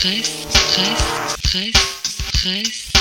stress, stress, stress, stress.